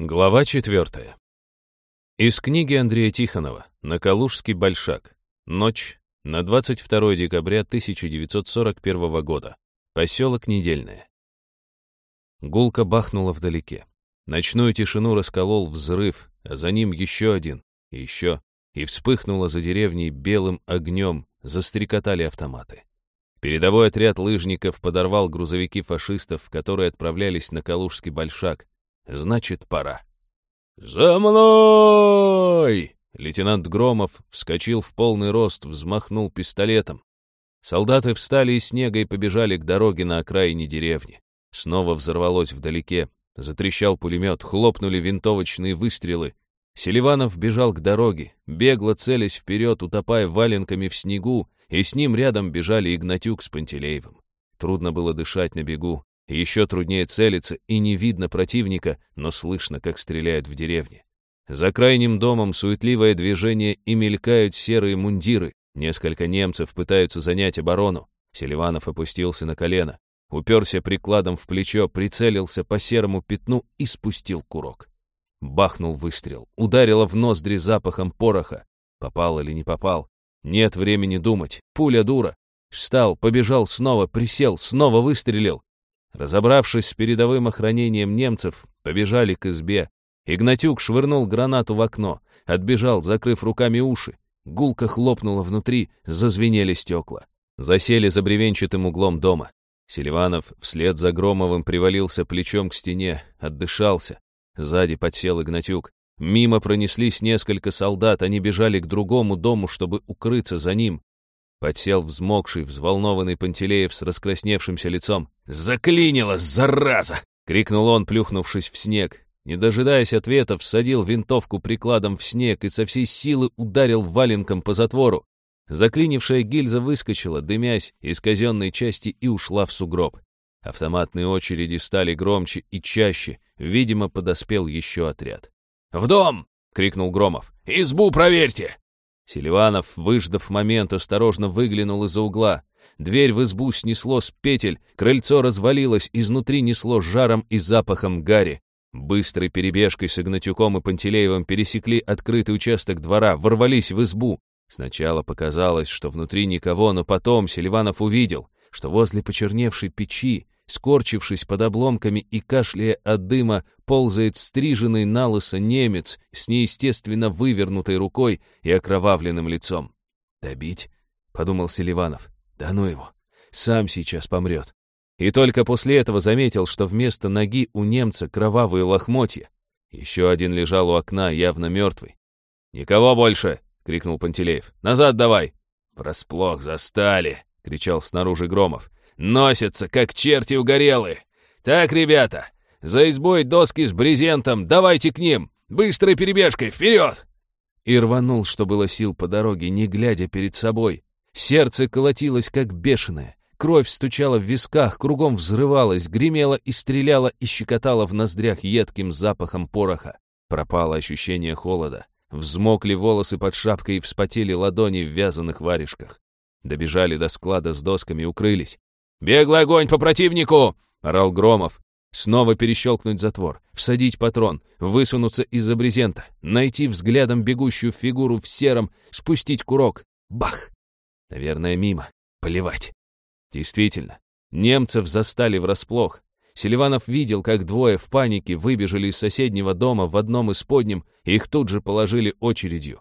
Глава четвертая. Из книги Андрея Тихонова «На Калужский большак. Ночь на 22 декабря 1941 года. Поселок Недельное». Гулка бахнула вдалеке. Ночную тишину расколол взрыв, а за ним еще один, и еще, и вспыхнуло за деревней белым огнем, застрекотали автоматы. Передовой отряд лыжников подорвал грузовики фашистов, которые отправлялись на Калужский большак, Значит, пора. «За мной!» Лейтенант Громов вскочил в полный рост, взмахнул пистолетом. Солдаты встали из снега и побежали к дороге на окраине деревни. Снова взорвалось вдалеке. Затрещал пулемет, хлопнули винтовочные выстрелы. Селиванов бежал к дороге, бегло целясь вперед, утопая валенками в снегу, и с ним рядом бежали Игнатюк с Пантелеевым. Трудно было дышать на бегу. Еще труднее целиться, и не видно противника, но слышно, как стреляют в деревне. За крайним домом суетливое движение и мелькают серые мундиры. Несколько немцев пытаются занять оборону. Селиванов опустился на колено, уперся прикладом в плечо, прицелился по серому пятну и спустил курок. Бахнул выстрел, ударило в ноздри запахом пороха. Попал или не попал? Нет времени думать. Пуля дура. Встал, побежал снова, присел, снова выстрелил. Разобравшись с передовым охранением немцев, побежали к избе. Игнатюк швырнул гранату в окно, отбежал, закрыв руками уши. Гулко хлопнула внутри, зазвенели стекла. Засели за бревенчатым углом дома. Селиванов вслед за Громовым привалился плечом к стене, отдышался. Сзади подсел Игнатюк. Мимо пронеслись несколько солдат, они бежали к другому дому, чтобы укрыться за ним. Подсел взмокший, взволнованный Пантелеев с раскрасневшимся лицом. «Заклинило, зараза!» — крикнул он, плюхнувшись в снег. Не дожидаясь ответа, всадил винтовку прикладом в снег и со всей силы ударил валенком по затвору. Заклинившая гильза выскочила, дымясь из казенной части и ушла в сугроб. Автоматные очереди стали громче и чаще, видимо, подоспел еще отряд. «В дом!» — крикнул Громов. «Избу проверьте!» Селиванов, выждав момент, осторожно выглянул из-за угла. Дверь в избу снесло с петель, крыльцо развалилось, изнутри несло жаром и запахом гари. Быстрой перебежкой с Игнатюком и Пантелеевым пересекли открытый участок двора, ворвались в избу. Сначала показалось, что внутри никого, но потом Селиванов увидел, что возле почерневшей печи скорчившись под обломками и кашляя от дыма, ползает стриженный на немец с неестественно вывернутой рукой и окровавленным лицом. «Добить?» — подумал Селиванов. «Да ну его! Сам сейчас помрет!» И только после этого заметил, что вместо ноги у немца кровавые лохмотья. Еще один лежал у окна, явно мертвый. «Никого больше!» — крикнул Пантелеев. «Назад давай!» «Врасплох застали!» — кричал снаружи Громов. Носятся, как черти угорелые. Так, ребята, за избой доски с брезентом, давайте к ним. Быстрой перебежкой, вперед!» И рванул, что было сил по дороге, не глядя перед собой. Сердце колотилось, как бешеное. Кровь стучала в висках, кругом взрывалась, гремела и стреляла и щекотала в ноздрях едким запахом пороха. Пропало ощущение холода. Взмокли волосы под шапкой и вспотели ладони в вязаных варежках. Добежали до склада с досками, укрылись. «Беглый огонь по противнику!» — орал Громов. Снова перещелкнуть затвор, всадить патрон, высунуться из-за брезента, найти взглядом бегущую фигуру в сером, спустить курок. Бах! Наверное, мимо. Поливать. Действительно, немцев застали врасплох. Селиванов видел, как двое в панике выбежали из соседнего дома в одном из подним, и их тут же положили очередью.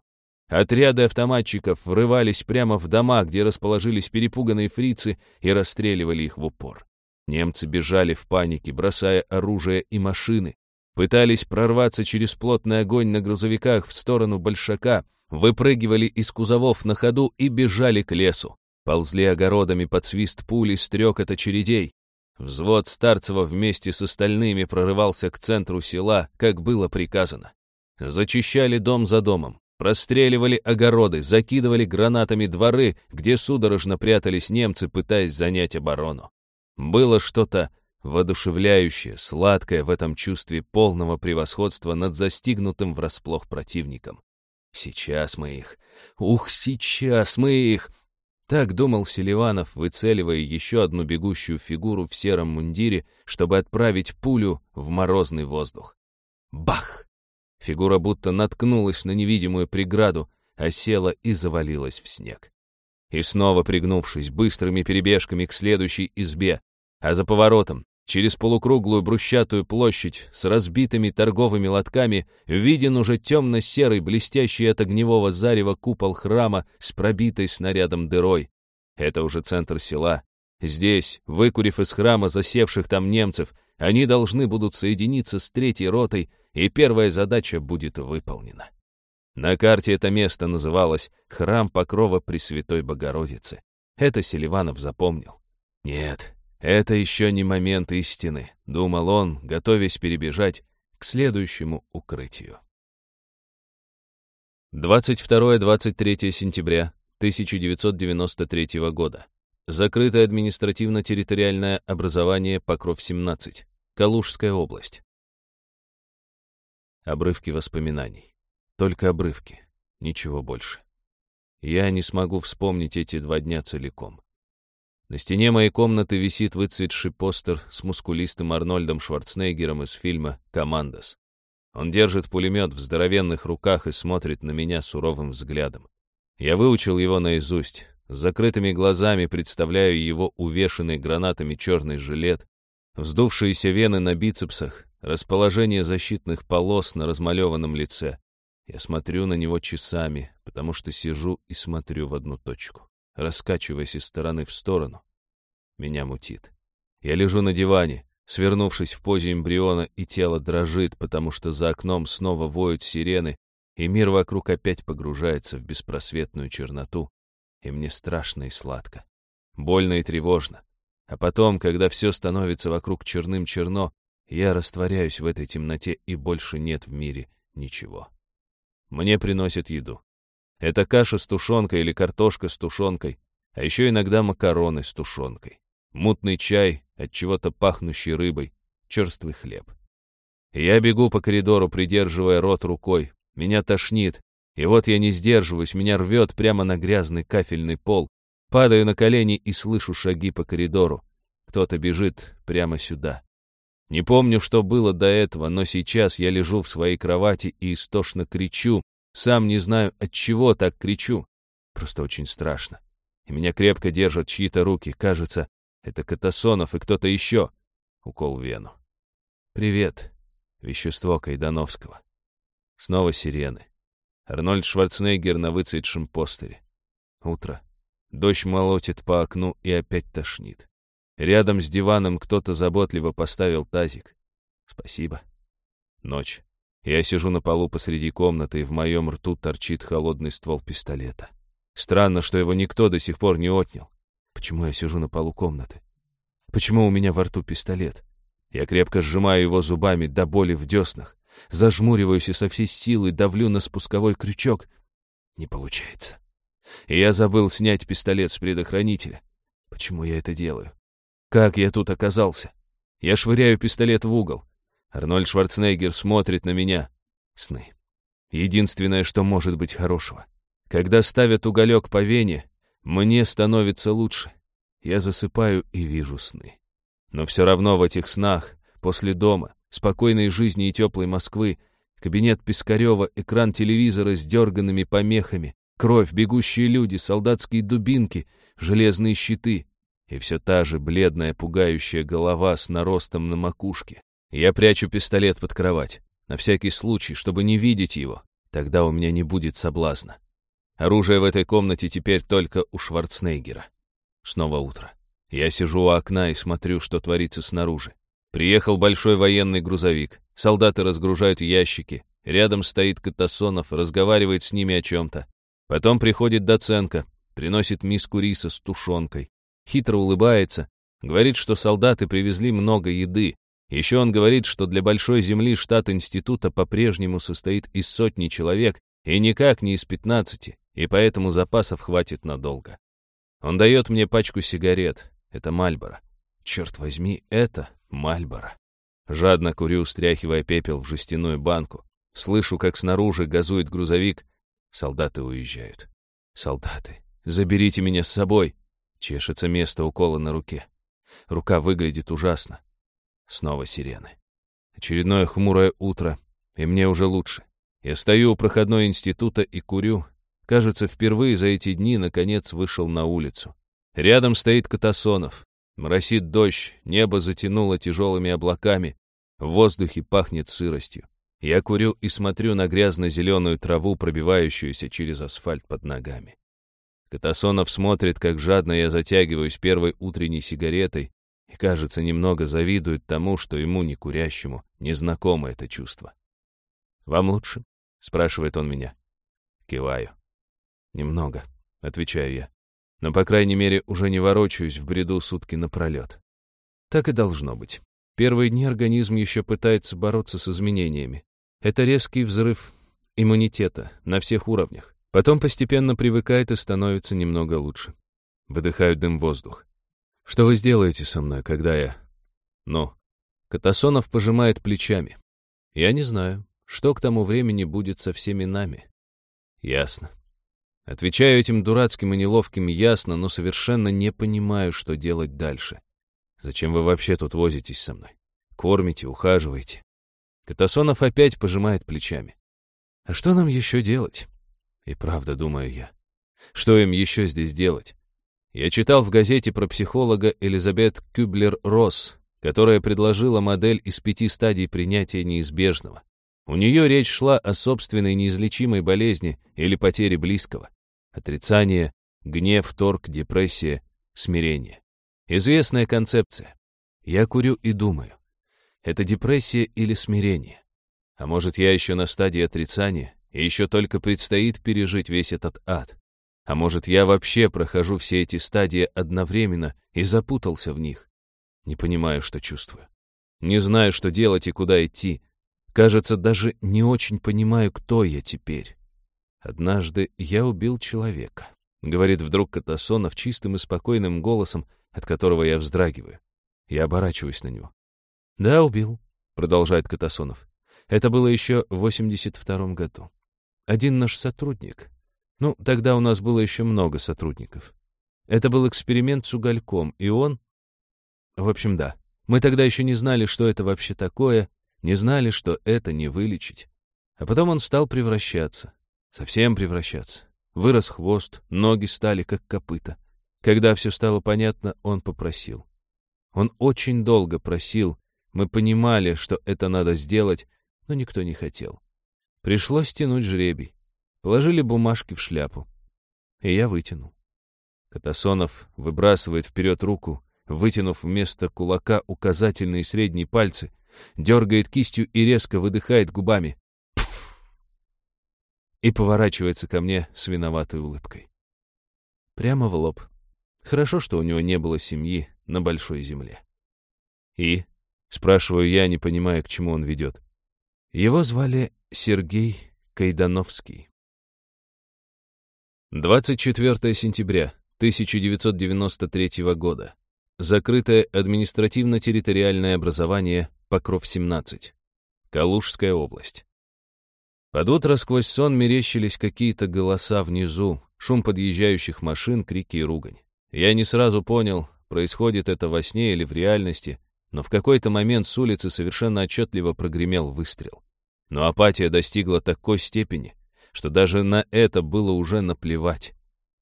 Отряды автоматчиков врывались прямо в дома, где расположились перепуганные фрицы, и расстреливали их в упор. Немцы бежали в панике, бросая оружие и машины, пытались прорваться через плотный огонь на грузовиках в сторону Большака, выпрыгивали из кузовов на ходу и бежали к лесу. Ползли огородами под свист пули стрек очередей. Взвод Старцева вместе с остальными прорывался к центру села, как было приказано. Зачищали дом за домом, Простреливали огороды, закидывали гранатами дворы, где судорожно прятались немцы, пытаясь занять оборону. Было что-то воодушевляющее, сладкое в этом чувстве полного превосходства над застигнутым врасплох противником. «Сейчас мы их! Ух, сейчас мы их!» Так думал Селиванов, выцеливая еще одну бегущую фигуру в сером мундире, чтобы отправить пулю в морозный воздух. Бах! Фигура будто наткнулась на невидимую преграду, осела и завалилась в снег. И снова пригнувшись быстрыми перебежками к следующей избе, а за поворотом, через полукруглую брусчатую площадь с разбитыми торговыми лотками, виден уже темно-серый, блестящий от огневого зарева купол храма с пробитой снарядом дырой. Это уже центр села. Здесь, выкурив из храма засевших там немцев, они должны будут соединиться с третьей ротой, и первая задача будет выполнена. На карте это место называлось «Храм Покрова Пресвятой Богородицы». Это Селиванов запомнил. Нет, это еще не момент истины, думал он, готовясь перебежать к следующему укрытию. 22-23 сентября 1993 года. Закрытое административно-территориальное образование Покров-17, Калужская область. Обрывки воспоминаний. Только обрывки, ничего больше. Я не смогу вспомнить эти два дня целиком. На стене моей комнаты висит выцветший постер с мускулистым Арнольдом Шварценеггером из фильма «Командос». Он держит пулемет в здоровенных руках и смотрит на меня суровым взглядом. Я выучил его наизусть. С закрытыми глазами представляю его увешанный гранатами черный жилет, вздувшиеся вены на бицепсах, расположение защитных полос на размалеванном лице. Я смотрю на него часами, потому что сижу и смотрю в одну точку, раскачиваясь из стороны в сторону. Меня мутит. Я лежу на диване, свернувшись в позе эмбриона, и тело дрожит, потому что за окном снова воют сирены, и мир вокруг опять погружается в беспросветную черноту, и мне страшно и сладко, больно и тревожно. А потом, когда все становится вокруг черным-черно, я растворяюсь в этой темноте, и больше нет в мире ничего. Мне приносят еду. Это каша с тушенкой или картошка с тушенкой, а еще иногда макароны с тушенкой, мутный чай, от чего-то пахнущий рыбой, черствый хлеб. Я бегу по коридору, придерживая рот рукой. Меня тошнит, и вот я не сдерживаюсь, меня рвет прямо на грязный кафельный пол. Падаю на колени и слышу шаги по коридору. Кто-то бежит прямо сюда. Не помню, что было до этого, но сейчас я лежу в своей кровати и истошно кричу. Сам не знаю, от чего так кричу. Просто очень страшно. И меня крепко держат чьи-то руки. Кажется, это Катасонов и кто-то еще. Укол в вену. Привет. Вещество Кайдановского. Снова сирены. Арнольд Шварценеггер на выцветшем постере. Утро. Дождь молотит по окну и опять тошнит. Рядом с диваном кто-то заботливо поставил тазик. Спасибо. Ночь. Я сижу на полу посреди комнаты, и в моем рту торчит холодный ствол пистолета. Странно, что его никто до сих пор не отнял. Почему я сижу на полу комнаты? Почему у меня во рту пистолет? Я крепко сжимаю его зубами до боли в деснах, зажмуриваюсь и со всей силы давлю на спусковой крючок. Не получается. И я забыл снять пистолет с предохранителя. Почему я это делаю? Как я тут оказался? Я швыряю пистолет в угол. Арнольд Шварценеггер смотрит на меня. Сны. Единственное, что может быть хорошего. Когда ставят уголек по вене, мне становится лучше. Я засыпаю и вижу сны. Но все равно в этих снах, после дома, спокойной жизни и теплой Москвы, кабинет Пискарева, экран телевизора с дерганными помехами, кровь, бегущие люди, солдатские дубинки, железные щиты, и все та же бледная, пугающая голова с наростом на макушке. Я прячу пистолет под кровать, на всякий случай, чтобы не видеть его. Тогда у меня не будет соблазна. Оружие в этой комнате теперь только у Шварценеггера. Снова утро. Я сижу у окна и смотрю, что творится снаружи. Приехал большой военный грузовик. Солдаты разгружают ящики. Рядом стоит Катасонов, разговаривает с ними о чем-то. Потом приходит Доценко, приносит миску риса с тушенкой хитро улыбается, говорит, что солдаты привезли много еды. Еще он говорит, что для большой земли штат института по-прежнему состоит из сотни человек и никак не из пятнадцати, и поэтому запасов хватит надолго. Он дает мне пачку сигарет. Это Мальборо. Черт возьми, это Мальборо. Жадно курю, стряхивая пепел в жестяную банку. Слышу, как снаружи газует грузовик. Солдаты уезжают. Солдаты, заберите меня с собой. Чешется место укола на руке. Рука выглядит ужасно. Снова сирены. Очередное хмурое утро. и мне уже лучше. Я стою у проходной института и курю. Кажется, впервые за эти дни, наконец, вышел на улицу. Рядом стоит Катасонов. Моросит дождь, небо затянуло тяжелыми облаками, в воздухе пахнет сыростью. Я курю и смотрю на грязно-зеленую траву, пробивающуюся через асфальт под ногами. Катасонов смотрит, как жадно я затягиваюсь первой утренней сигаретой, и, кажется, немного завидует тому, что ему, не курящему, незнакомо это чувство. «Вам лучше?» — спрашивает он меня. Киваю. «Немного», — отвечаю я. «Но, по крайней мере, уже не ворочаюсь в бреду сутки напролет. Так и должно быть. Первые дни организм еще пытается бороться с изменениями. Это резкий взрыв иммунитета на всех уровнях. Потом постепенно привыкает и становится немного лучше. Выдыхаю дым воздух. Что вы сделаете со мной, когда я... Ну, Катасонов пожимает плечами. Я не знаю, что к тому времени будет со всеми нами. Ясно. Отвечаю этим дурацким и неловким ясно, но совершенно не понимаю, что делать дальше. Зачем вы вообще тут возитесь со мной? Кормите, ухаживаете. Катасонов опять пожимает плечами. А что нам еще делать? И правда, думаю я. Что им еще здесь делать? Я читал в газете про психолога Элизабет Кюблер-Росс, которая предложила модель из пяти стадий принятия неизбежного. У нее речь шла о собственной неизлечимой болезни или потере близкого. Отрицание, гнев, торг, депрессия, смирение. Известная концепция. Я курю и думаю. Это депрессия или смирение? А может, я еще на стадии отрицания, еще только предстоит пережить весь этот ад? А может, я вообще прохожу все эти стадии одновременно и запутался в них? Не понимаю, что чувствую. Не знаю, что делать и куда идти. Кажется, даже не очень понимаю, кто я теперь. Однажды я убил человека, говорит вдруг Катасонов чистым и спокойным голосом, от которого я вздрагиваю. Я оборачиваюсь на него. «Да, убил», — продолжает Катасонов. «Это было еще в 82-м году. Один наш сотрудник. Ну, тогда у нас было еще много сотрудников. Это был эксперимент с угольком, и он... В общем, да. Мы тогда еще не знали, что это вообще такое, не знали, что это не вылечить. А потом он стал превращаться. Совсем превращаться. Вырос хвост, ноги стали как копыта. Когда все стало понятно, он попросил. Он очень долго просил, мы понимали, что это надо сделать, но никто не хотел. Пришлось тянуть жребий. Положили бумажки в шляпу. И я вытянул. Катасонов выбрасывает вперед руку, вытянув вместо кулака указательные и средние пальцы, дергает кистью и резко выдыхает губами. Пфф! И поворачивается ко мне с виноватой улыбкой. Прямо в лоб. Хорошо, что у него не было семьи на большой земле. И Спрашиваю я, не понимая, к чему он ведет. Его звали Сергей Кайдановский. 24 сентября 1993 года. Закрытое административно-территориальное образование Покров-17. Калужская область. Под утро сквозь сон мерещились какие-то голоса внизу, шум подъезжающих машин, крики и ругань. Я не сразу понял, происходит это во сне или в реальности, но в какой-то момент с улицы совершенно отчетливо прогремел выстрел. Но апатия достигла такой степени, что даже на это было уже наплевать.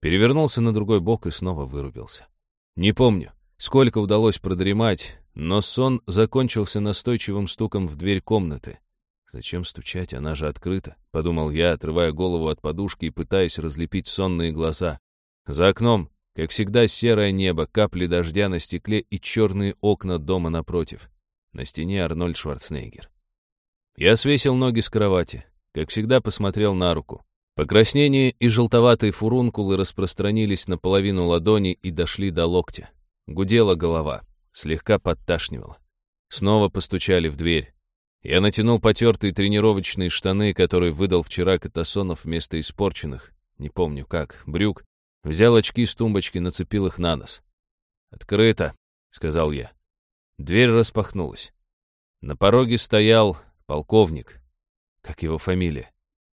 Перевернулся на другой бок и снова вырубился. Не помню, сколько удалось продремать, но сон закончился настойчивым стуком в дверь комнаты. «Зачем стучать? Она же открыта», — подумал я, отрывая голову от подушки и пытаясь разлепить сонные глаза. За окном как всегда, серое небо, капли дождя на стекле и черные окна дома напротив. На стене Арнольд Шварценеггер. Я свесил ноги с кровати. Как всегда, посмотрел на руку. Покраснение и желтоватые фурункулы распространились на половину ладони и дошли до локтя. Гудела голова, слегка подташнивала. Снова постучали в дверь. Я натянул потертые тренировочные штаны, которые выдал вчера Катасонов вместо испорченных, не помню как, брюк, Взял очки с тумбочки, нацепил их на нос. «Открыто», — сказал я. Дверь распахнулась. На пороге стоял полковник. Как его фамилия?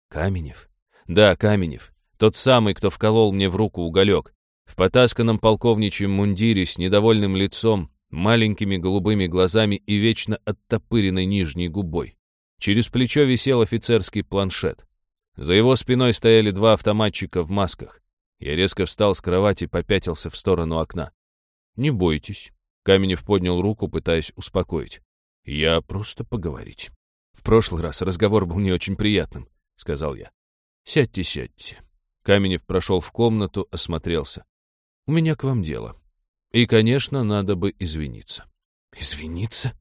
Каменев? Да, Каменев. Тот самый, кто вколол мне в руку уголек. В потасканном полковничьем мундире с недовольным лицом, маленькими голубыми глазами и вечно оттопыренной нижней губой. Через плечо висел офицерский планшет. За его спиной стояли два автоматчика в масках. Я резко встал с кровати и попятился в сторону окна. «Не бойтесь». Каменев поднял руку, пытаясь успокоить. «Я просто поговорить». «В прошлый раз разговор был не очень приятным», — сказал я. «Сядьте, сядьте». Каменев прошел в комнату, осмотрелся. «У меня к вам дело. И, конечно, надо бы извиниться». «Извиниться?»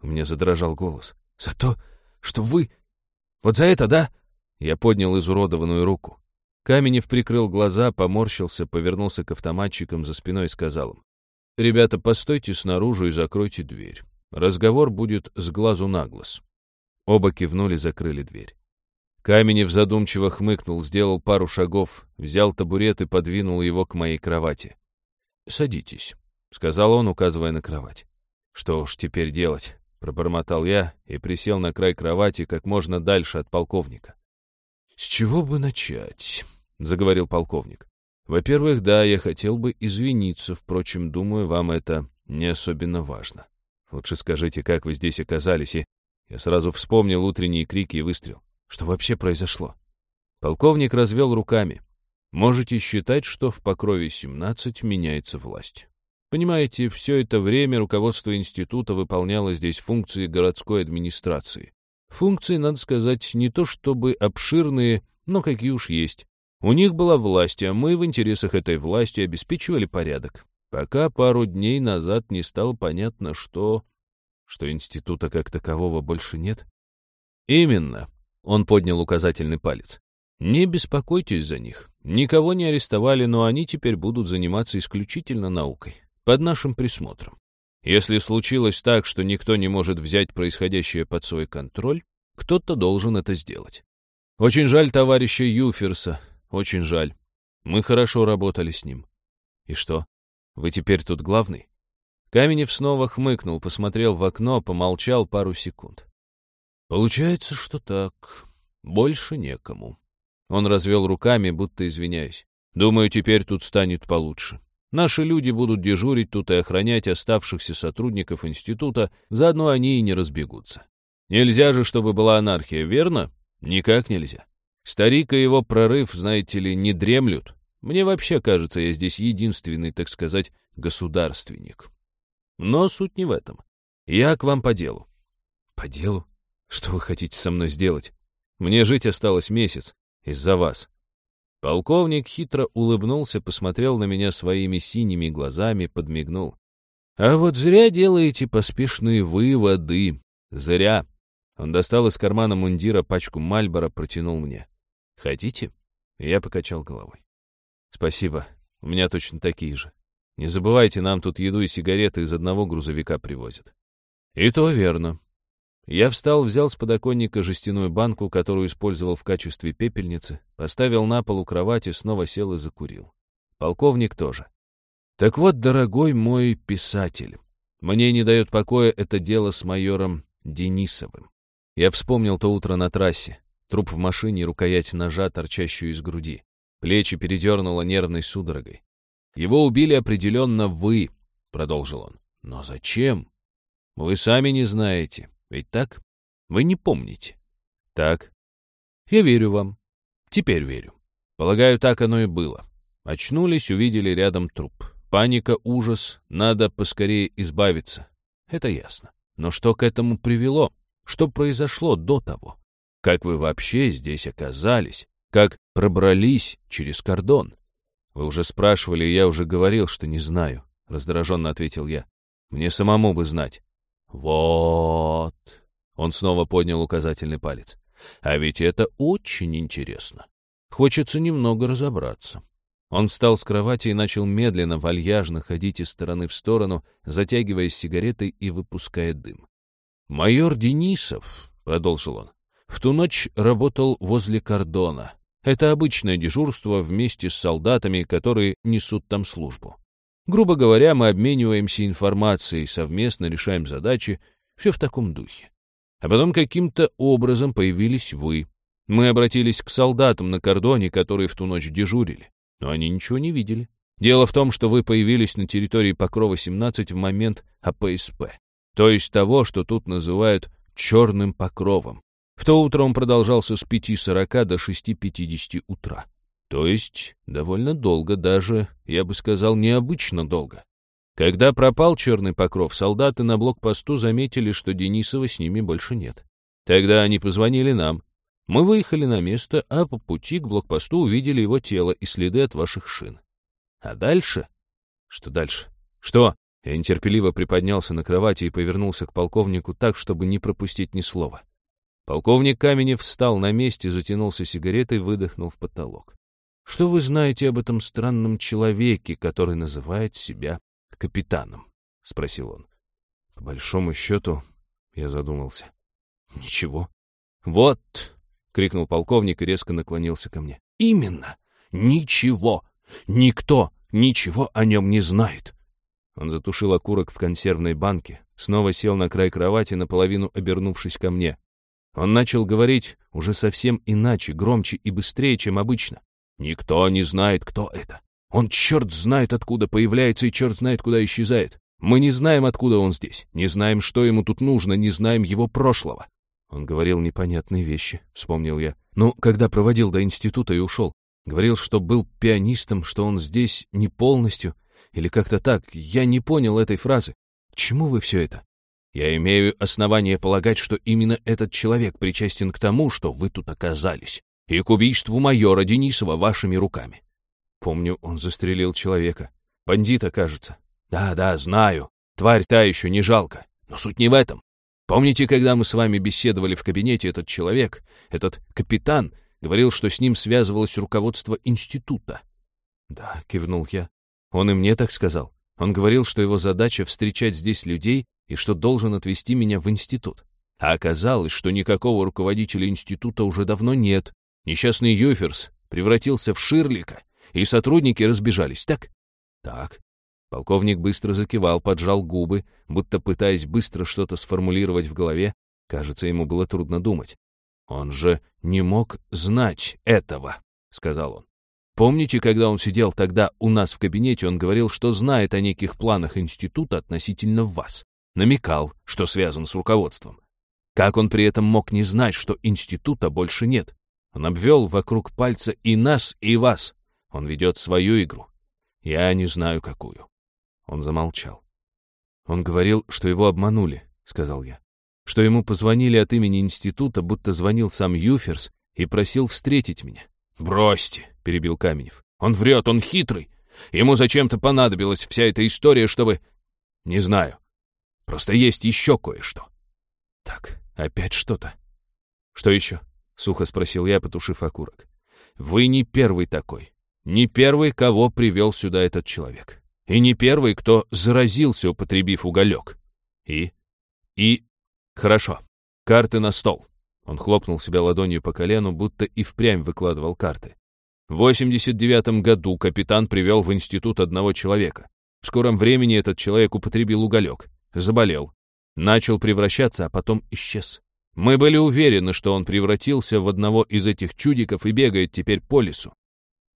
У меня задрожал голос. «За то, что вы... Вот за это, да?» Я поднял изуродованную руку. Каменев прикрыл глаза, поморщился, повернулся к автоматчикам за спиной и сказал им. «Ребята, постойте снаружи и закройте дверь. Разговор будет с глазу на глаз». Оба кивнули, закрыли дверь. Каменев задумчиво хмыкнул, сделал пару шагов, взял табурет и подвинул его к моей кровати. «Садитесь», — сказал он, указывая на кровать. «Что уж теперь делать?» — пробормотал я и присел на край кровати как можно дальше от полковника. «С чего бы начать?» — заговорил полковник. «Во-первых, да, я хотел бы извиниться, впрочем, думаю, вам это не особенно важно. Лучше скажите, как вы здесь оказались, и...» Я сразу вспомнил утренние крики и выстрел. Что вообще произошло? Полковник развел руками. Можете считать, что в Покрове 17 меняется власть. Понимаете, все это время руководство института выполняло здесь функции городской администрации. Функции, надо сказать, не то чтобы обширные, но какие уж есть. У них была власть, а мы в интересах этой власти обеспечивали порядок. Пока пару дней назад не стало понятно, что... Что института как такового больше нет? Именно. Он поднял указательный палец. Не беспокойтесь за них. Никого не арестовали, но они теперь будут заниматься исключительно наукой. Под нашим присмотром. Если случилось так, что никто не может взять происходящее под свой контроль, кто-то должен это сделать. Очень жаль товарища Юферса, очень жаль. Мы хорошо работали с ним. И что, вы теперь тут главный? Каменев снова хмыкнул, посмотрел в окно, помолчал пару секунд. Получается, что так. Больше некому. Он развел руками, будто извиняясь. Думаю, теперь тут станет получше. Наши люди будут дежурить тут и охранять оставшихся сотрудников института, заодно они и не разбегутся. Нельзя же, чтобы была анархия, верно? Никак нельзя. Старик и его прорыв, знаете ли, не дремлют. Мне вообще кажется, я здесь единственный, так сказать, государственник. Но суть не в этом. Я к вам по делу. По делу? Что вы хотите со мной сделать? Мне жить осталось месяц. Из-за вас. Полковник хитро улыбнулся, посмотрел на меня своими синими глазами, подмигнул. «А вот зря делаете поспешные выводы. Зря». Он достал из кармана мундира пачку Мальбора, протянул мне. «Хотите?» Я покачал головой. «Спасибо. У меня точно такие же. Не забывайте, нам тут еду и сигареты из одного грузовика привозят». «И то верно. Я встал, взял с подоконника жестяную банку, которую использовал в качестве пепельницы, поставил на пол у кровати, снова сел и закурил. Полковник тоже. Так вот, дорогой мой писатель, мне не дает покоя это дело с майором Денисовым. Я вспомнил то утро на трассе, труп в машине, рукоять ножа, торчащую из груди. Плечи передернуло нервной судорогой. «Его убили определенно вы», — продолжил он. «Но зачем? Вы сами не знаете. Ведь так? Вы не помните. Так. Я верю вам. Теперь верю. Полагаю, так оно и было. Очнулись, увидели рядом труп. Паника, ужас, надо поскорее избавиться. Это ясно. Но что к этому привело? Что произошло до того? Как вы вообще здесь оказались? Как пробрались через кордон? Вы уже спрашивали, и я уже говорил, что не знаю, раздраженно ответил я. Мне самому бы знать. «Вот...» — он снова поднял указательный палец. «А ведь это очень интересно. Хочется немного разобраться». Он встал с кровати и начал медленно, вальяжно ходить из стороны в сторону, затягиваясь сигаретой и выпуская дым. «Майор Денисов», — продолжил он, — «в ту ночь работал возле кордона. Это обычное дежурство вместе с солдатами, которые несут там службу. Грубо говоря, мы обмениваемся информацией, совместно решаем задачи, все в таком духе. А потом каким-то образом появились вы. Мы обратились к солдатам на кордоне, которые в ту ночь дежурили, но они ничего не видели. Дело в том, что вы появились на территории Покрова-17 в момент АПСП, то есть того, что тут называют «черным покровом». В то утро он продолжался с 5.40 до 6.50 утра. То есть довольно долго, даже, я бы сказал, необычно долго. Когда пропал черный покров, солдаты на блокпосту заметили, что Денисова с ними больше нет. Тогда они позвонили нам. Мы выехали на место, а по пути к блокпосту увидели его тело и следы от ваших шин. А дальше? Что дальше? Что? Я нетерпеливо приподнялся на кровати и повернулся к полковнику так, чтобы не пропустить ни слова. Полковник Каменев встал на месте, затянулся сигаретой, выдохнул в потолок. «Что вы знаете об этом странном человеке, который называет себя капитаном?» — спросил он. «По большому счету, я задумался. Ничего. Вот!» — крикнул полковник и резко наклонился ко мне. «Именно! Ничего! Никто ничего о нем не знает!» Он затушил окурок в консервной банке, снова сел на край кровати, наполовину обернувшись ко мне. Он начал говорить уже совсем иначе, громче и быстрее, чем обычно. «Никто не знает, кто это. Он черт знает, откуда появляется и черт знает, куда исчезает. Мы не знаем, откуда он здесь, не знаем, что ему тут нужно, не знаем его прошлого». Он говорил непонятные вещи, вспомнил я. Ну, когда проводил до института и ушел. Говорил, что был пианистом, что он здесь не полностью, или как-то так. Я не понял этой фразы. К чему вы все это? Я имею основание полагать, что именно этот человек причастен к тому, что вы тут оказались, и к убийству майора Денисова вашими руками. Помню, он застрелил человека. Бандита, кажется. Да-да, знаю. Тварь та еще не жалко. Но суть не в этом. Помните, когда мы с вами беседовали в кабинете, этот человек, этот капитан, говорил, что с ним связывалось руководство института? Да, кивнул я. Он и мне так сказал. Он говорил, что его задача встречать здесь людей и что должен отвезти меня в институт. А оказалось, что никакого руководителя института уже давно нет. Несчастный Юферс превратился в Ширлика, и сотрудники разбежались, так? Так. Полковник быстро закивал, поджал губы, будто пытаясь быстро что-то сформулировать в голове. Кажется, ему было трудно думать. «Он же не мог знать этого», — сказал он. Помните, когда он сидел тогда у нас в кабинете, он говорил, что знает о неких планах института относительно вас? Намекал, что связан с руководством. Как он при этом мог не знать, что института больше нет? Он обвел вокруг пальца и нас, и вас. Он ведет свою игру. Я не знаю, какую. Он замолчал. Он говорил, что его обманули, сказал я. Что ему позвонили от имени института, будто звонил сам Юферс и просил встретить меня. «Бросьте», — перебил Каменев. «Он врет, он хитрый. Ему зачем-то понадобилась вся эта история, чтобы... Не знаю. Просто есть еще кое-что». «Так, опять что-то». «Что еще?» — сухо спросил я, потушив окурок. «Вы не первый такой. Не первый, кого привел сюда этот человек. И не первый, кто заразился, употребив уголек. И... и... Хорошо. Карты на стол». Он хлопнул себя ладонью по колену, будто и впрямь выкладывал карты. В 89 году капитан привел в институт одного человека. В скором времени этот человек употребил уголек, заболел, начал превращаться, а потом исчез. Мы были уверены, что он превратился в одного из этих чудиков и бегает теперь по лесу.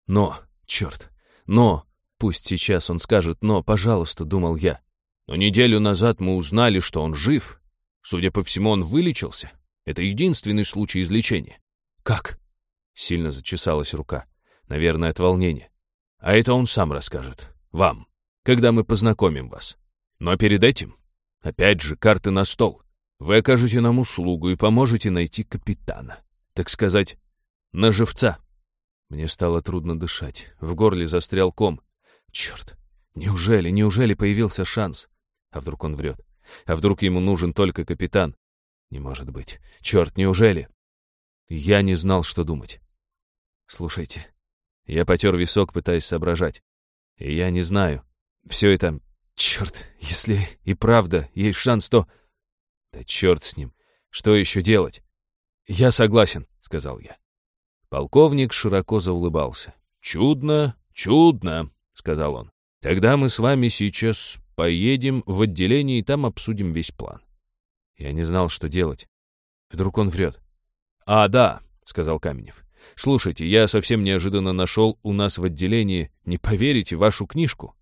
Но, черт, но, пусть сейчас он скажет «но», пожалуйста, думал я. Но неделю назад мы узнали, что он жив. Судя по всему, он вылечился. Это единственный случай излечения. Как? Сильно зачесалась рука. Наверное, от волнения. А это он сам расскажет. Вам. Когда мы познакомим вас. Но перед этим, опять же, карты на стол. Вы окажете нам услугу и поможете найти капитана. Так сказать, на живца. Мне стало трудно дышать. В горле застрял ком. Черт. Неужели, неужели появился шанс? А вдруг он врет? А вдруг ему нужен только капитан? Не может быть. Черт, неужели? Я не знал, что думать. Слушайте. Я потер висок, пытаясь соображать. И я не знаю. Все это... Черт, если и правда есть шанс, то... Да черт с ним. Что еще делать? Я согласен, сказал я. Полковник широко заулыбался. «Чудно, чудно», — сказал он. «Тогда мы с вами сейчас поедем в отделение и там обсудим весь план. Я не знал, что делать. Вдруг он врет. «А, да», — сказал Каменев. «Слушайте, я совсем неожиданно нашел у нас в отделении, не поверите, вашу книжку».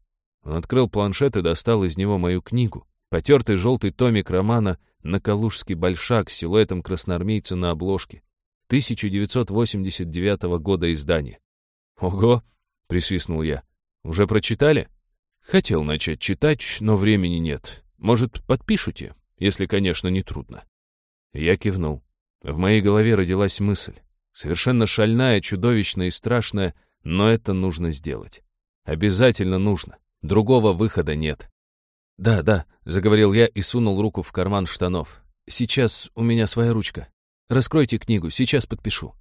Он открыл планшет и достал из него мою книгу. Потертый желтый томик романа на Калужский большак с силуэтом красноармейца на обложке. 1989 года издания. «Ого!» — присвистнул я. «Уже прочитали?» «Хотел начать читать, но времени нет. Может, подпишите, если, конечно, не трудно». Я кивнул. В моей голове родилась мысль. Совершенно шальная, чудовищная и страшная, но это нужно сделать. Обязательно нужно. Другого выхода нет. «Да, да», — заговорил я и сунул руку в карман штанов. «Сейчас у меня своя ручка. Раскройте книгу, сейчас подпишу».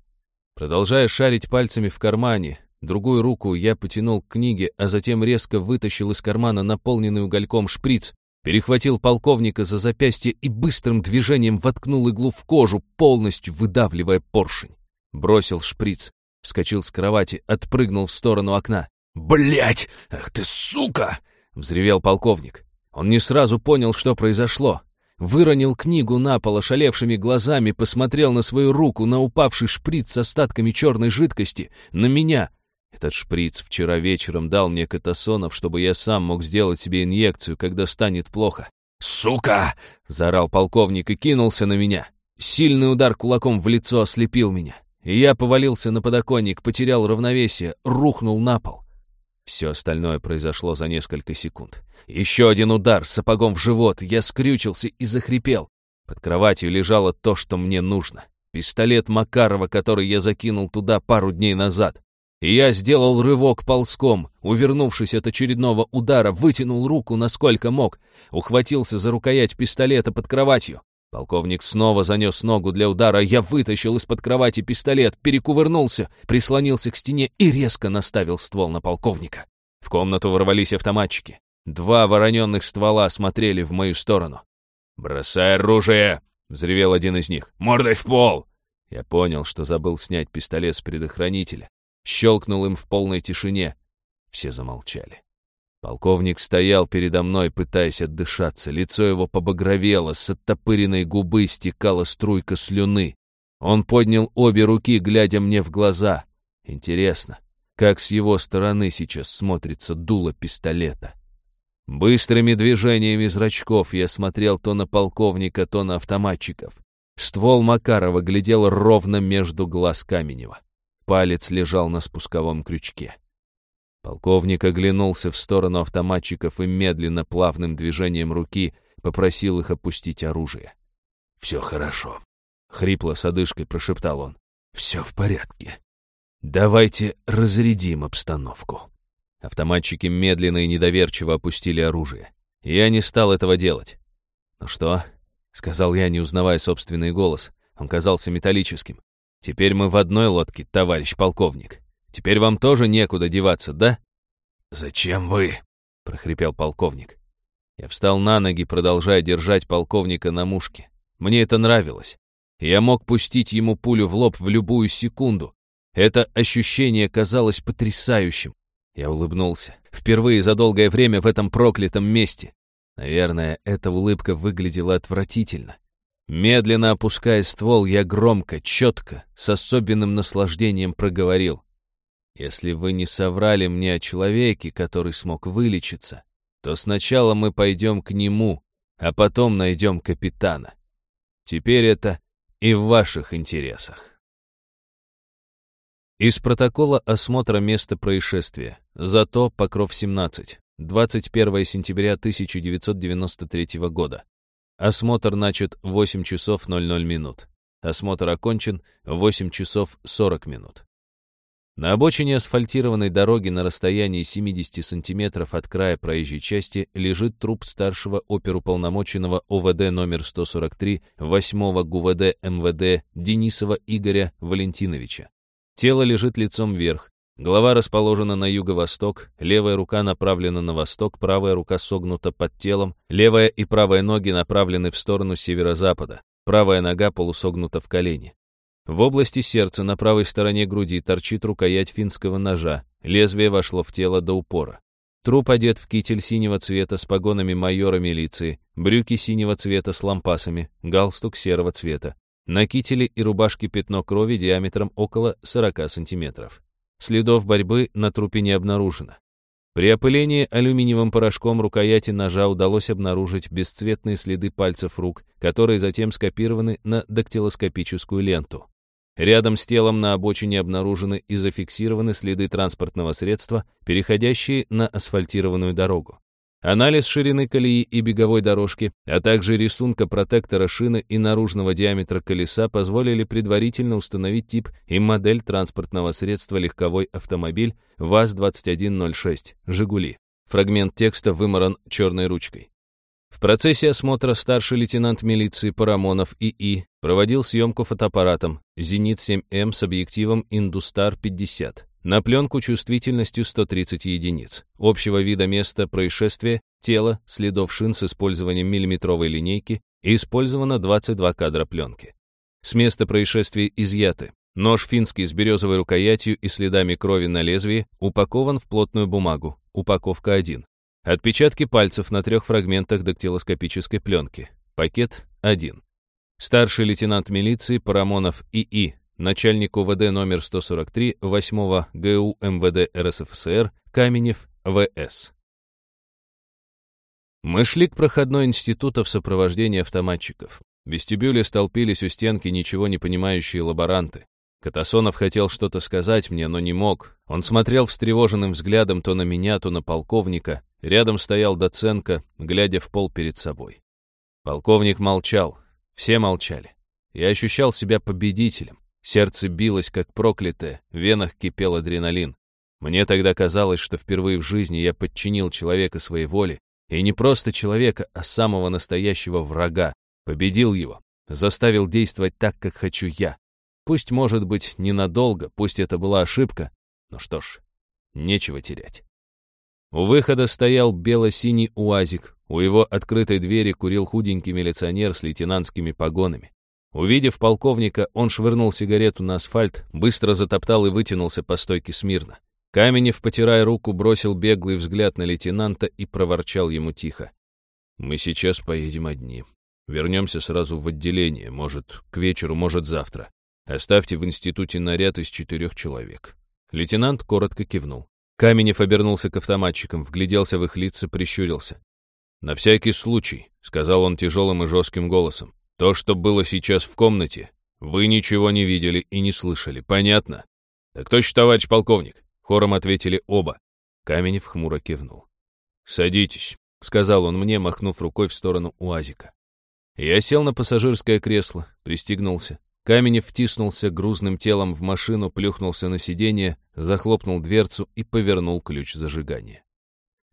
Продолжая шарить пальцами в кармане, другую руку я потянул к книге, а затем резко вытащил из кармана наполненный угольком шприц, перехватил полковника за запястье и быстрым движением воткнул иглу в кожу, полностью выдавливая поршень. Бросил шприц, вскочил с кровати, отпрыгнул в сторону окна. Блять! Ах ты сука!» — взревел полковник. Он не сразу понял, что произошло. Выронил книгу на пол ошалевшими глазами, посмотрел на свою руку, на упавший шприц с остатками черной жидкости, на меня. Этот шприц вчера вечером дал мне катасонов, чтобы я сам мог сделать себе инъекцию, когда станет плохо. «Сука!» — заорал полковник и кинулся на меня. Сильный удар кулаком в лицо ослепил меня. Я повалился на подоконник, потерял равновесие, рухнул на пол. Все остальное произошло за несколько секунд. Еще один удар сапогом в живот, я скрючился и захрипел. Под кроватью лежало то, что мне нужно. Пистолет Макарова, который я закинул туда пару дней назад. И я сделал рывок ползком, увернувшись от очередного удара, вытянул руку насколько мог, ухватился за рукоять пистолета под кроватью. Полковник снова занес ногу для удара, я вытащил из-под кровати пистолет, перекувырнулся, прислонился к стене и резко наставил ствол на полковника. В комнату ворвались автоматчики. Два вороненных ствола смотрели в мою сторону. «Бросай оружие!» — взревел один из них. «Мордой в пол!» Я понял, что забыл снять пистолет с предохранителя. Щелкнул им в полной тишине. Все замолчали. Полковник стоял передо мной, пытаясь отдышаться. Лицо его побагровело, с оттопыренной губы стекала струйка слюны. Он поднял обе руки, глядя мне в глаза. Интересно, как с его стороны сейчас смотрится дуло пистолета. Быстрыми движениями зрачков я смотрел то на полковника, то на автоматчиков. Ствол Макарова глядел ровно между глаз Каменева. Палец лежал на спусковом крючке. Полковник оглянулся в сторону автоматчиков и медленно, плавным движением руки попросил их опустить оружие. «Все хорошо», — хрипло с одышкой прошептал он. «Все в порядке. Давайте разрядим обстановку». Автоматчики медленно и недоверчиво опустили оружие. Я не стал этого делать. «Ну что?» — сказал я, не узнавая собственный голос. Он казался металлическим. «Теперь мы в одной лодке, товарищ полковник. Теперь вам тоже некуда деваться, да?» «Зачем вы?» — прохрипел полковник. Я встал на ноги, продолжая держать полковника на мушке. Мне это нравилось. Я мог пустить ему пулю в лоб в любую секунду. Это ощущение казалось потрясающим. Я улыбнулся. Впервые за долгое время в этом проклятом месте. Наверное, эта улыбка выглядела отвратительно. Медленно опуская ствол, я громко, четко, с особенным наслаждением проговорил. Если вы не соврали мне о человеке, который смог вылечиться, то сначала мы пойдем к нему, а потом найдем капитана. Теперь это и в ваших интересах. Из протокола осмотра места происшествия. Зато Покров 17. 21 сентября 1993 года. Осмотр начат 8 часов 00 минут. Осмотр окончен 8 часов 40 минут. На обочине асфальтированной дороги на расстоянии 70 сантиметров от края проезжей части лежит труп старшего оперуполномоченного ОВД номер 143 8 ГУВД МВД Денисова Игоря Валентиновича. Тело лежит лицом вверх, голова расположена на юго-восток, левая рука направлена на восток, правая рука согнута под телом, левая и правая ноги направлены в сторону северо-запада, правая нога полусогнута в колени. В области сердца на правой стороне груди торчит рукоять финского ножа, лезвие вошло в тело до упора. Труп одет в китель синего цвета с погонами майора милиции, брюки синего цвета с лампасами, галстук серого цвета. На кителе и рубашке пятно крови диаметром около 40 сантиметров. Следов борьбы на трупе не обнаружено. При опылении алюминиевым порошком рукояти ножа удалось обнаружить бесцветные следы пальцев рук, которые затем скопированы на дактилоскопическую ленту. Рядом с телом на обочине обнаружены и зафиксированы следы транспортного средства, переходящие на асфальтированную дорогу. Анализ ширины колеи и беговой дорожки, а также рисунка протектора шины и наружного диаметра колеса позволили предварительно установить тип и модель транспортного средства легковой автомобиль ВАЗ-2106 «Жигули». Фрагмент текста вымаран черной ручкой. В процессе осмотра старший лейтенант милиции Парамонов ИИ проводил съемку фотоаппаратом «Зенит-7М» с объективом «Индустар-50» на пленку чувствительностью 130 единиц. Общего вида места происшествия, тело, следов шин с использованием миллиметровой линейки и использовано 22 кадра пленки. С места происшествия изъяты. Нож финский с березовой рукоятью и следами крови на лезвии упакован в плотную бумагу. Упаковка 1. Отпечатки пальцев на трех фрагментах дактилоскопической пленки. Пакет 1. Старший лейтенант милиции Парамонов ИИ начальник УВД номер 143 8 ГУ МВД РСФСР Каменев ВС. Мы шли к проходной института в сопровождении автоматчиков. В вестибюле столпились у стенки ничего не понимающие лаборанты. Катасонов хотел что-то сказать мне, но не мог. Он смотрел встревоженным взглядом то на меня, то на полковника. Рядом стоял Доценко, глядя в пол перед собой. Полковник молчал. Все молчали. Я ощущал себя победителем. Сердце билось, как проклятое, в венах кипел адреналин. Мне тогда казалось, что впервые в жизни я подчинил человека своей воле, и не просто человека, а самого настоящего врага, победил его, заставил действовать так, как хочу я. Пусть, может быть, ненадолго, пусть это была ошибка, но что ж, нечего терять. У выхода стоял бело-синий уазик, у его открытой двери курил худенький милиционер с лейтенантскими погонами. Увидев полковника, он швырнул сигарету на асфальт, быстро затоптал и вытянулся по стойке смирно. Каменев, потирая руку, бросил беглый взгляд на лейтенанта и проворчал ему тихо. «Мы сейчас поедем одни. Вернемся сразу в отделение, может, к вечеру, может, завтра. Оставьте в институте наряд из четырех человек». Лейтенант коротко кивнул. Каменев обернулся к автоматчикам, вгляделся в их лица, прищурился. «На всякий случай», — сказал он тяжелым и жестким голосом. То, что было сейчас в комнате, вы ничего не видели и не слышали, понятно? Так точно, товарищ полковник, хором ответили оба. Каменев хмуро кивнул. «Садитесь», — сказал он мне, махнув рукой в сторону УАЗика. Я сел на пассажирское кресло, пристегнулся. Каменев втиснулся грузным телом в машину, плюхнулся на сиденье, захлопнул дверцу и повернул ключ зажигания.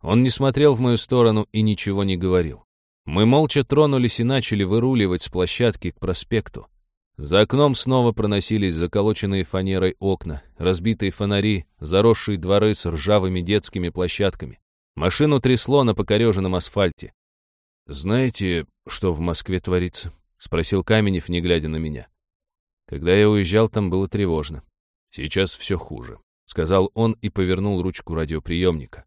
Он не смотрел в мою сторону и ничего не говорил. Мы молча тронулись и начали выруливать с площадки к проспекту. За окном снова проносились заколоченные фанерой окна, разбитые фонари, заросшие дворы с ржавыми детскими площадками. Машину трясло на покореженном асфальте. «Знаете, что в Москве творится?» — спросил Каменев, не глядя на меня. Когда я уезжал, там было тревожно. Сейчас все хуже, — сказал он и повернул ручку радиоприемника.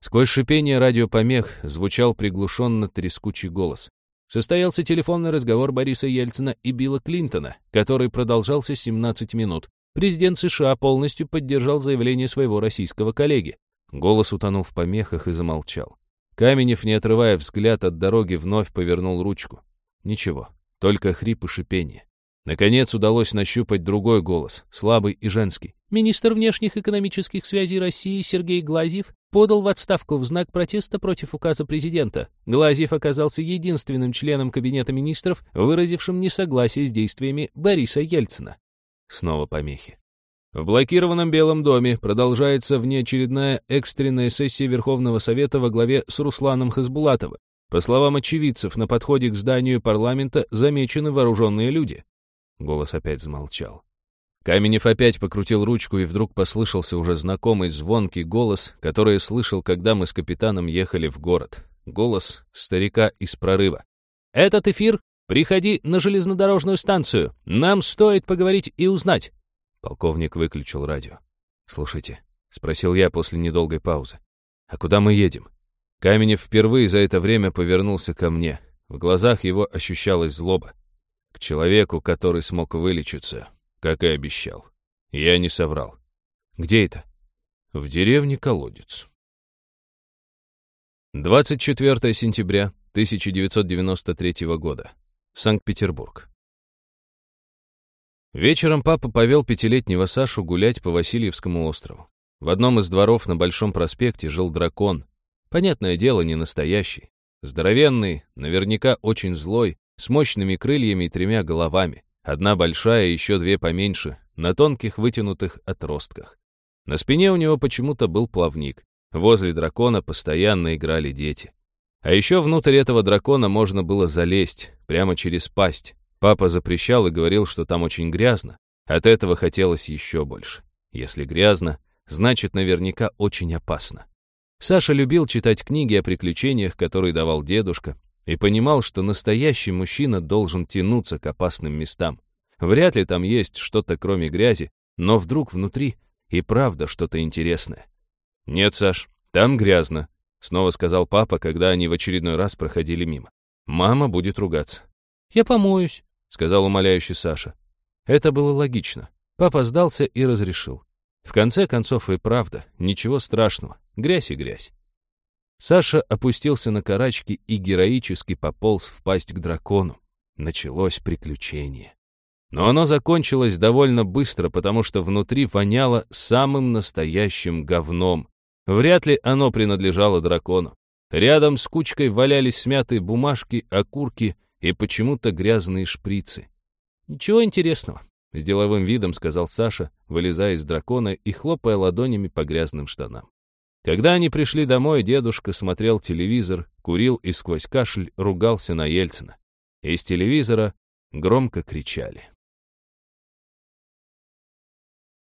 Сквозь шипение радиопомех звучал приглушенно трескучий голос. Состоялся телефонный разговор Бориса Ельцина и Билла Клинтона, который продолжался 17 минут. Президент США полностью поддержал заявление своего российского коллеги. Голос утонул в помехах и замолчал. Каменев, не отрывая взгляд от дороги, вновь повернул ручку. Ничего, только хрип и шипение. Наконец удалось нащупать другой голос, слабый и женский. Министр внешних экономических связей России Сергей Глазьев подал в отставку в знак протеста против указа президента. Глазьев оказался единственным членом Кабинета министров, выразившим несогласие с действиями Бориса Ельцина. Снова помехи. В блокированном Белом доме продолжается внеочередная экстренная сессия Верховного Совета во главе с Русланом Хасбулатовым. По словам очевидцев, на подходе к зданию парламента замечены вооруженные люди. Голос опять замолчал. Каменев опять покрутил ручку, и вдруг послышался уже знакомый звонкий голос, который слышал, когда мы с капитаном ехали в город. Голос старика из прорыва. «Этот эфир Приходи на железнодорожную станцию. Нам стоит поговорить и узнать». Полковник выключил радио. «Слушайте», — спросил я после недолгой паузы. «А куда мы едем?» Каменев впервые за это время повернулся ко мне. В глазах его ощущалась злоба. К человеку, который смог вылечиться, как и обещал. Я не соврал. Где это? В деревне Колодец. 24 сентября 1993 года. Санкт-Петербург. Вечером папа повел пятилетнего Сашу гулять по Васильевскому острову. В одном из дворов на Большом проспекте жил дракон. Понятное дело, не настоящий. Здоровенный, наверняка очень злой, с мощными крыльями и тремя головами. Одна большая еще две поменьше, на тонких вытянутых отростках. На спине у него почему-то был плавник. Возле дракона постоянно играли дети. А еще внутрь этого дракона можно было залезть, прямо через пасть. Папа запрещал и говорил, что там очень грязно. От этого хотелось еще больше. Если грязно, значит, наверняка очень опасно. Саша любил читать книги о приключениях, которые давал дедушка, и понимал, что настоящий мужчина должен тянуться к опасным местам. Вряд ли там есть что-то кроме грязи, но вдруг внутри и правда что-то интересное. «Нет, Саш, там грязно», — снова сказал папа, когда они в очередной раз проходили мимо. «Мама будет ругаться». «Я помоюсь», — сказал умоляющий Саша. Это было логично. Папа сдался и разрешил. В конце концов и правда, ничего страшного, грязь и грязь. Саша опустился на карачки и героически пополз в пасть к дракону. Началось приключение. Но оно закончилось довольно быстро, потому что внутри воняло самым настоящим говном. Вряд ли оно принадлежало дракону. Рядом с кучкой валялись смятые бумажки, окурки и почему-то грязные шприцы. «Ничего интересного», — с деловым видом сказал Саша, вылезая из дракона и хлопая ладонями по грязным штанам. Когда они пришли домой, дедушка смотрел телевизор, курил и сквозь кашель ругался на Ельцина. Из телевизора громко кричали.